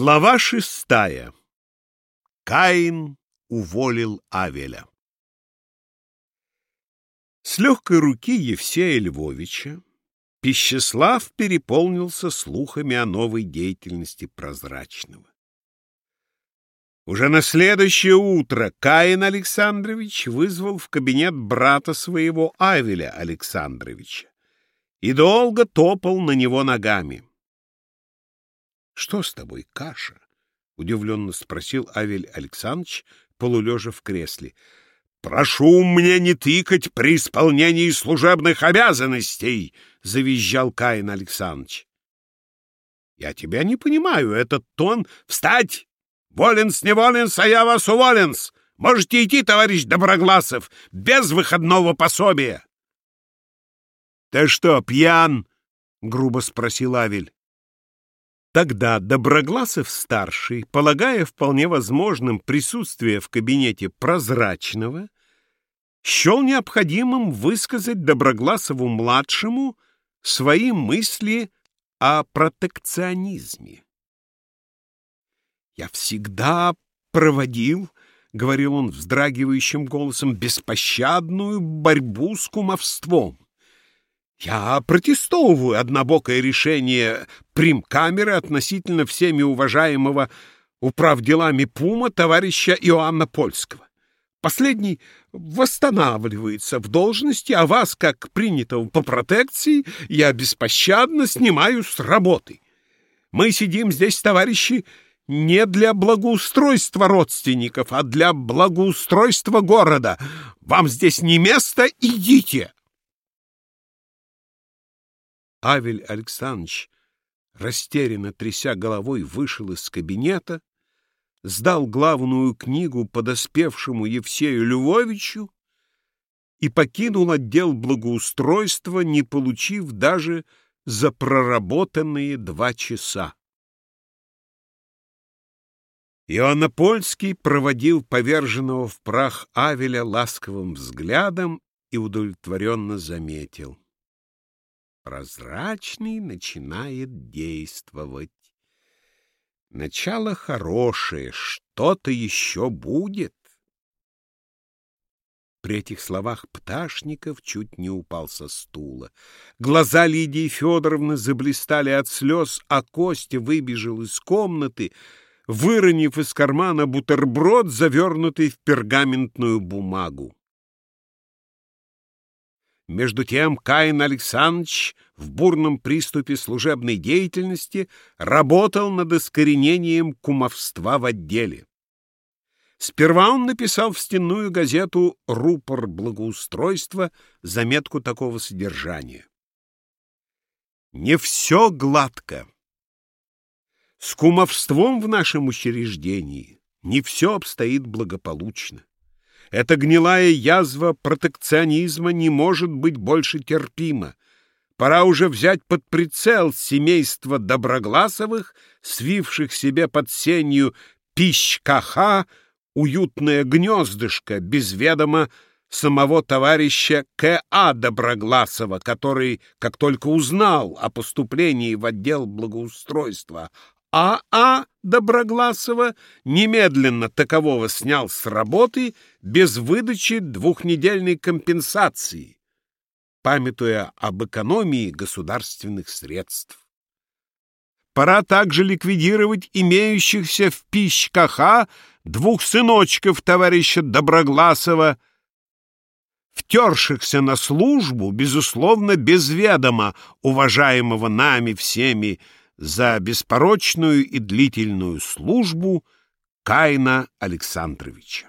Глава шестая. Каин уволил Авеля. С легкой руки Евсея Львовича Пищеслав переполнился слухами о новой деятельности прозрачного. Уже на следующее утро Каин Александрович вызвал в кабинет брата своего Авеля Александровича и долго топал на него ногами. Что с тобой, каша? — удивленно спросил Авель Александрович, полулежа в кресле. — Прошу мне не тыкать при исполнении служебных обязанностей! — завизжал Каин Александрович. — Я тебя не понимаю, этот тон... Встать! Воленс, не воленс, а я вас уволенс! Можете идти, товарищ Доброгласов, без выходного пособия! — Ты что, пьян? — грубо спросил Авель. Тогда Доброгласов-старший, полагая вполне возможным присутствие в кабинете прозрачного, счел необходимым высказать Доброгласову-младшему свои мысли о протекционизме. «Я всегда проводил, — говорил он вздрагивающим голосом, — беспощадную борьбу с кумовством. Я протестовываю однобокое решение примкамеры относительно всеми уважаемого управ делами Пума товарища Иоанна Польского. Последний восстанавливается в должности, а вас, как принятого по протекции, я беспощадно снимаю с работы. Мы сидим здесь, товарищи, не для благоустройства родственников, а для благоустройства города. Вам здесь не место, идите!» Авель Александрович, растерянно тряся головой, вышел из кабинета, сдал главную книгу подоспевшему Евсею Львовичу и покинул отдел благоустройства, не получив даже за проработанные два часа. Иоанна Польский проводил поверженного в прах Авеля ласковым взглядом и удовлетворенно заметил — Прозрачный начинает действовать. Начало хорошее, что-то еще будет. При этих словах Пташников чуть не упал со стула. Глаза Лидии Федоровны заблистали от слез, а Костя выбежал из комнаты, выронив из кармана бутерброд, завернутый в пергаментную бумагу. Между тем Каин Александрович в бурном приступе служебной деятельности работал над искоренением кумовства в отделе. Сперва он написал в стенную газету «Рупор благоустройства» заметку такого содержания. «Не все гладко. С кумовством в нашем учреждении не все обстоит благополучно. Эта гнилая язва протекционизма не может быть больше терпима. Пора уже взять под прицел семейство Доброгласовых, свивших себе под сенью пищ-каха, уютное гнездышко, без ведома самого товарища К.А. Доброгласова, который, как только узнал о поступлении в отдел благоустройства а. А. Доброгласова немедленно такового снял с работы без выдачи двухнедельной компенсации, памятуя об экономии государственных средств. Пора также ликвидировать имеющихся в пищкаха двух сыночков товарища Доброгласова, втершихся на службу, безусловно, без ведома уважаемого нами всеми за беспорочную и длительную службу Каина Александровича.